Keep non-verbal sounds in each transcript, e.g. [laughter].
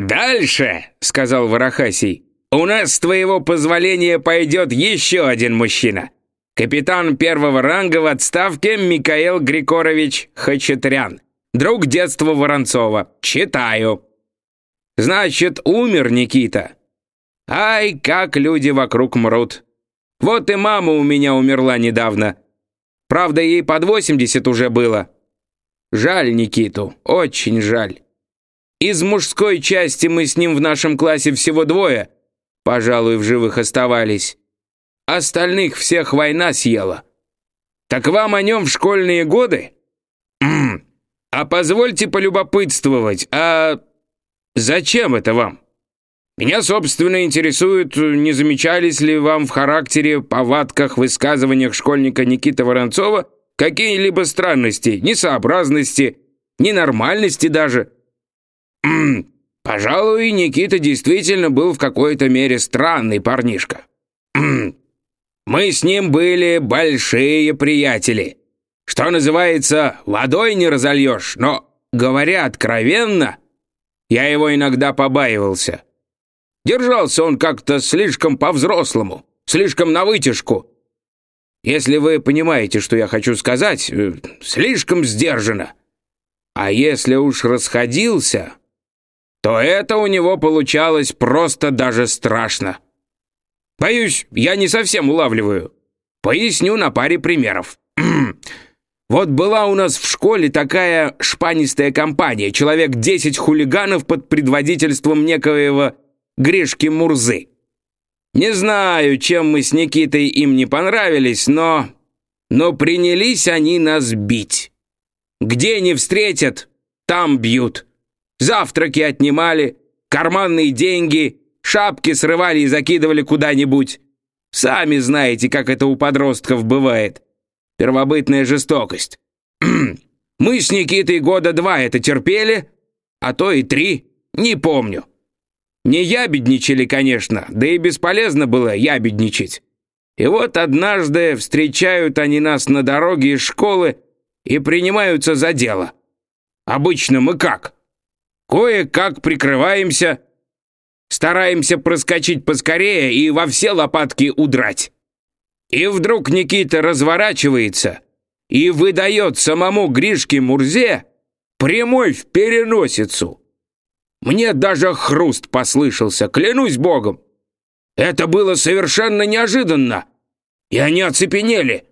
«Дальше», — сказал Варахасий, — «у нас, с твоего позволения, пойдет еще один мужчина. Капитан первого ранга в отставке Микаэл Григорович Хачатрян, друг детства Воронцова. Читаю». «Значит, умер Никита». «Ай, как люди вокруг мрут. Вот и мама у меня умерла недавно. Правда, ей под 80 уже было. Жаль Никиту, очень жаль». Из мужской части мы с ним в нашем классе всего двое, пожалуй, в живых оставались. Остальных всех война съела. Так вам о нем в школьные годы? А позвольте полюбопытствовать, а зачем это вам? Меня, собственно, интересует, не замечались ли вам в характере, повадках, высказываниях школьника Никиты Воронцова какие-либо странности, несообразности, ненормальности даже – [clears throat] Пожалуй, Никита действительно был в какой-то мере странный парнишка. [clears throat] Мы с ним были большие приятели. Что называется, водой не разольешь, но, говоря откровенно, я его иногда побаивался. Держался он как-то слишком по-взрослому, слишком на вытяжку. Если вы понимаете, что я хочу сказать, э, слишком сдержанно. А если уж расходился, то это у него получалось просто даже страшно. Боюсь, я не совсем улавливаю. Поясню на паре примеров. [clears throat] Вот была у нас в школе такая шпанистая компания, человек 10 хулиганов под предводительством некоего Гришки Мурзы. Не знаю, чем мы с Никитой им не понравились, но... Но принялись они нас бить. Где не встретят, там бьют. Завтраки отнимали, карманные деньги, шапки срывали и закидывали куда-нибудь. Сами знаете, как это у подростков бывает. Первобытная жестокость. [clears throat] Мы с Никитой года два это терпели, а то и три, не помню. Не ябедничали, конечно, да и бесполезно было ябедничать. И вот однажды встречают они нас на дороге из школы и принимаются за дело. Обычно мы как? Кое-как прикрываемся, стараемся проскочить поскорее и во все лопатки удрать. И вдруг Никита разворачивается и выдает самому Гришке Мурзе прямой в переносицу. Мне даже хруст послышался, клянусь богом. Это было совершенно неожиданно. И они оцепенели.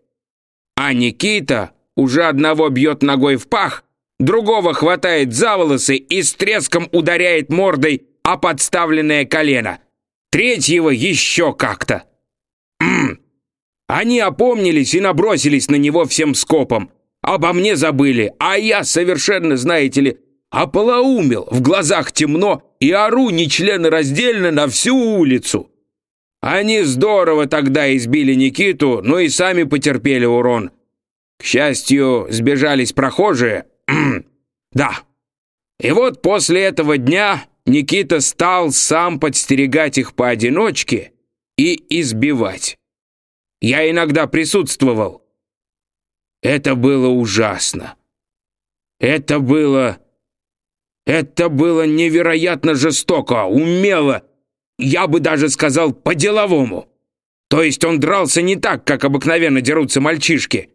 А Никита уже одного бьет ногой в пах, другого хватает за волосы и с треском ударяет мордой о подставленное колено, третьего еще как-то. Они опомнились и набросились на него всем скопом. Обо мне забыли, а я совершенно, знаете ли, ополоумел, в глазах темно и ору нечленораздельно на всю улицу. Они здорово тогда избили Никиту, но и сами потерпели урон. К счастью, сбежались прохожие, [clears throat] да. И вот после этого дня Никита стал сам подстерегать их поодиночке и избивать. Я иногда присутствовал. Это было ужасно. Это было... Это было невероятно жестоко, умело. Я бы даже сказал по-деловому. То есть он дрался не так, как обыкновенно дерутся мальчишки.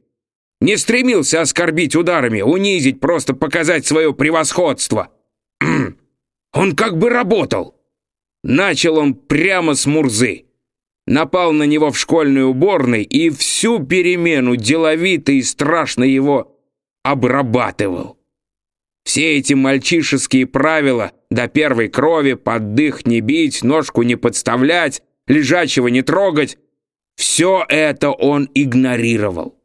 Не стремился оскорбить ударами, унизить, просто показать свое превосходство. [clears throat] Он как бы работал. Начал он прямо с Мурзы. Напал на него в школьной уборной и всю перемену деловито и страшно его обрабатывал. Все эти мальчишеские правила до первой крови, под дых не бить, ножку не подставлять, лежачего не трогать, все это он игнорировал.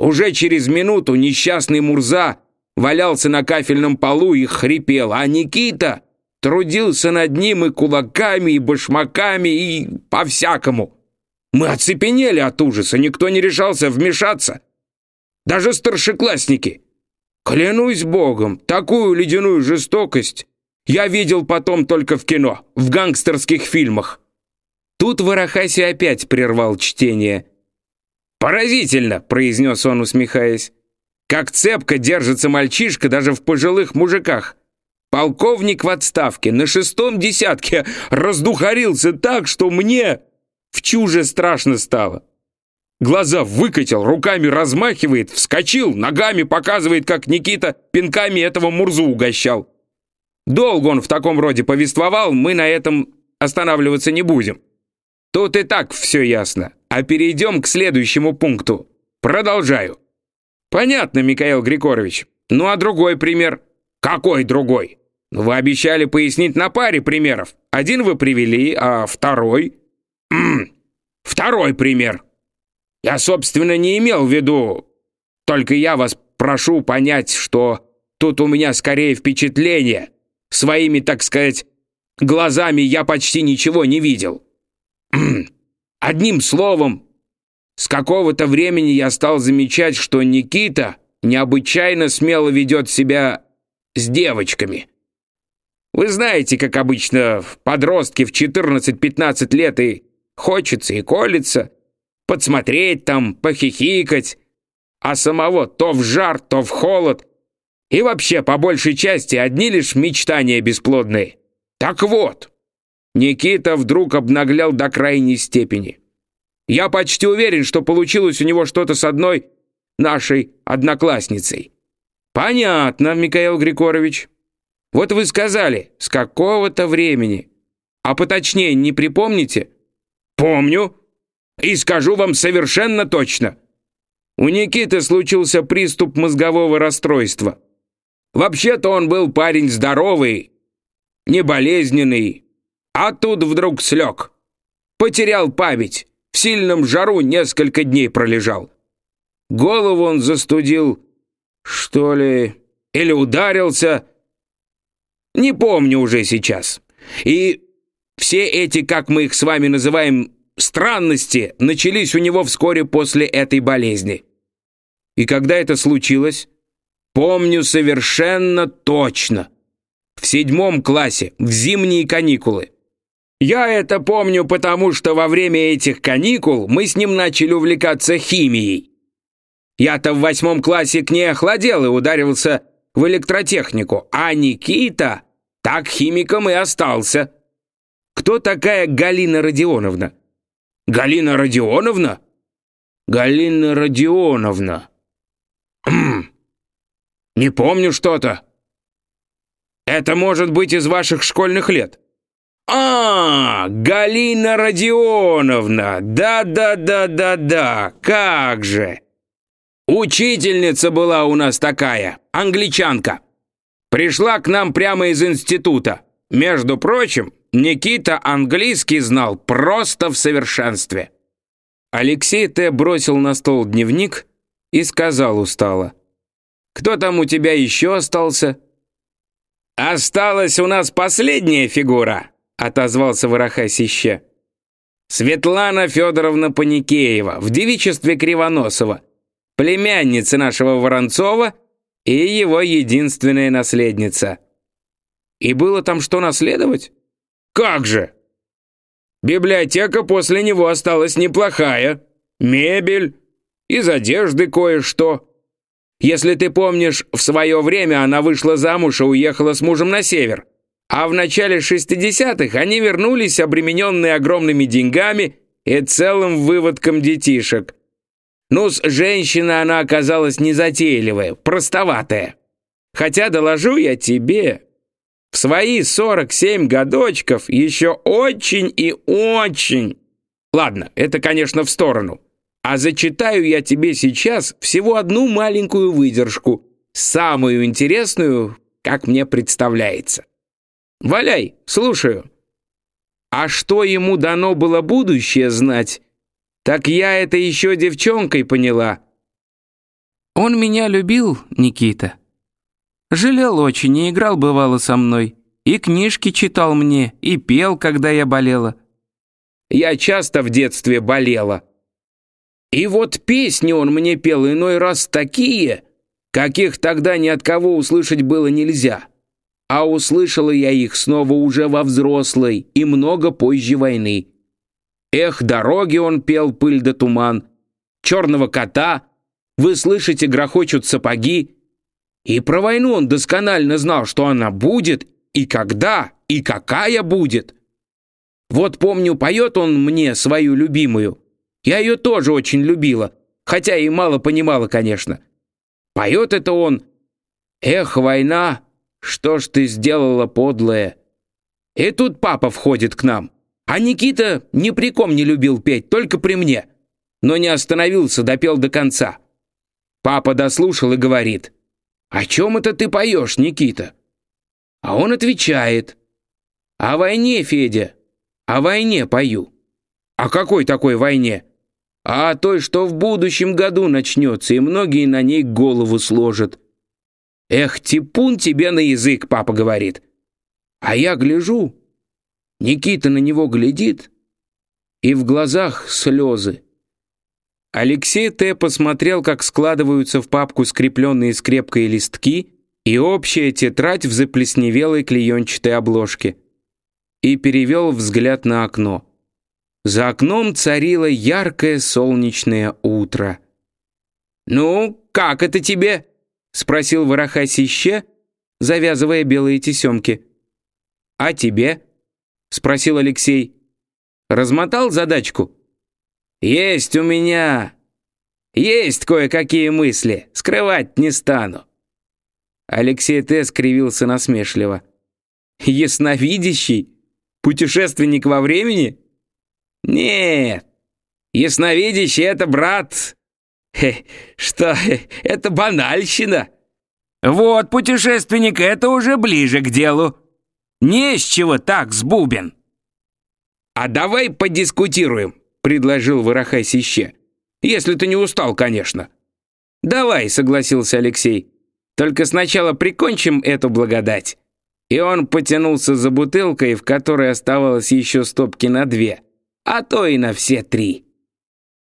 Уже через минуту несчастный Мурза валялся на кафельном полу и хрипел, а Никита трудился над ним и кулаками, и башмаками, и по-всякому. Мы оцепенели от ужаса, никто не решался вмешаться. Даже старшеклассники. Клянусь богом, такую ледяную жестокость я видел потом только в кино, в гангстерских фильмах. Тут Варахаси опять прервал чтение – «Поразительно!» — произнес он, усмехаясь. «Как цепко держится мальчишка даже в пожилых мужиках. Полковник в отставке, на шестом десятке, раздухарился так, что мне в чуже страшно стало. Глаза выкатил, руками размахивает, вскочил, ногами показывает, как Никита пинками этого Мурзу угощал. Долго он в таком роде повествовал, мы на этом останавливаться не будем. Тут и так все ясно. А перейдем к следующему пункту. Продолжаю. Понятно, Михаил Григорович. Ну а другой пример? Какой другой? Вы обещали пояснить на паре примеров. Один вы привели, а второй... Второй пример. Я, собственно, не имел в виду. Только я вас прошу понять, что тут у меня скорее впечатление. Своими, так сказать, глазами я почти ничего не видел. Одним словом, с какого-то времени я стал замечать, что Никита необычайно смело ведет себя с девочками. Вы знаете, как обычно подростки в 14-15 лет и хочется, и колется, подсмотреть там, похихикать, а самого то в жар, то в холод, и вообще, по большей части, одни лишь мечтания бесплодные. Так вот, Никита вдруг обнаглял до крайней степени. Я почти уверен, что получилось у него что-то с одной нашей одноклассницей. Понятно, Михаил Григорович. Вот вы сказали, с какого-то времени. А поточнее не припомните? Помню. И скажу вам совершенно точно. У Никиты случился приступ мозгового расстройства. Вообще-то он был парень здоровый, не болезненный, а тут вдруг слег. Потерял память, в сильном жару несколько дней пролежал. Голову он застудил, что ли, или ударился, не помню уже сейчас. И все эти, как мы их с вами называем, странности начались у него вскоре после этой болезни. И когда это случилось, помню совершенно точно. В седьмом классе, в зимние каникулы. Я это помню, потому что во время этих каникул мы с ним начали увлекаться химией. Я-то в восьмом классе к ней охладел и ударился в электротехнику, а Никита так химиком и остался. Кто такая Галина Родионовна? Галина Родионовна? Галина Родионовна. Хм. Не помню что-то. Это может быть из ваших школьных лет. «А, Галина Родионовна! Да-да-да-да-да! Как же!» «Учительница была у нас такая, англичанка. Пришла к нам прямо из института. Между прочим, Никита английский знал просто в совершенстве». Алексей Т. бросил на стол дневник и сказал устало. «Кто там у тебя еще остался?» «Осталась у нас последняя фигура», отозвался Вороха Сище. Светлана Федоровна Паникеева в девичестве Кривоносова, племянница нашего Воронцова и его единственная наследница. И было там что наследовать? Как же! Библиотека после него осталась неплохая. Мебель, из одежды кое-что. Если ты помнишь, в свое время она вышла замуж и уехала с мужем на север. А в начале 60-х они вернулись, обремененные огромными деньгами и целым выводком детишек. Ну, с женщина она оказалась незатейливая, простоватая. Хотя, доложу я тебе, в свои 47 годочков еще очень и очень... Ладно, это, конечно, в сторону. А зачитаю я тебе сейчас всего одну маленькую выдержку, самую интересную, как мне представляется. Валяй, слушаю. А что ему дано было будущее знать, так я это еще девчонкой поняла. Он меня любил, Никита. Жалел очень и играл бывало со мной. И книжки читал мне, и пел, когда я болела. Я часто в детстве болела. И вот песни он мне пел иной раз такие, каких тогда ни от кого услышать было нельзя а услышала я их снова уже во взрослой и много позже войны. Эх, дороги он пел, пыль да туман, черного кота, вы слышите, грохочут сапоги. И про войну он досконально знал, что она будет, и когда, и какая будет. Вот помню, поет он мне свою любимую. Я ее тоже очень любила, хотя и мало понимала, конечно. Поет это он «Эх, война, что ж ты сделала, подлая?» И тут папа входит к нам. А Никита ни при ком не любил петь, только при мне. Но не остановился, допел до конца. Папа дослушал и говорит, «О чем это ты поешь, Никита?» А он отвечает, «О войне, Федя, о войне пою». «О какой такой войне?» «А о той, что в будущем году начнется, и многие на ней голову сложат». «Эх, типун тебе на язык», — папа говорит. А я гляжу, Никита на него глядит, и в глазах слезы. Алексей Т. посмотрел, как складываются в папку скрепленные скрепкой листки и общая тетрадь в заплесневелой клеенчатой обложке, и перевел взгляд на окно. За окном царило яркое солнечное утро. «Ну, как это тебе?» — спросил вороха Сище, завязывая белые тесемки. «А тебе?» — спросил Алексей. «Размотал задачку?» «Есть у меня. Есть кое-какие мысли. Скрывать не стану». Алексей Т. скривился насмешливо. «Ясновидящий? Путешественник во времени?» «Нет, ясновидящий — это брат. Что, это банальщина». «Вот путешественник, это уже ближе к делу. Не с чего так, сбубен». «А давай подискутируем», — предложил Ворохай Сище. «Если ты не устал, конечно». «Давай», — согласился Алексей. «Только сначала прикончим эту благодать». И он потянулся за бутылкой, в которой оставалось еще стопки на две, а то и на все три.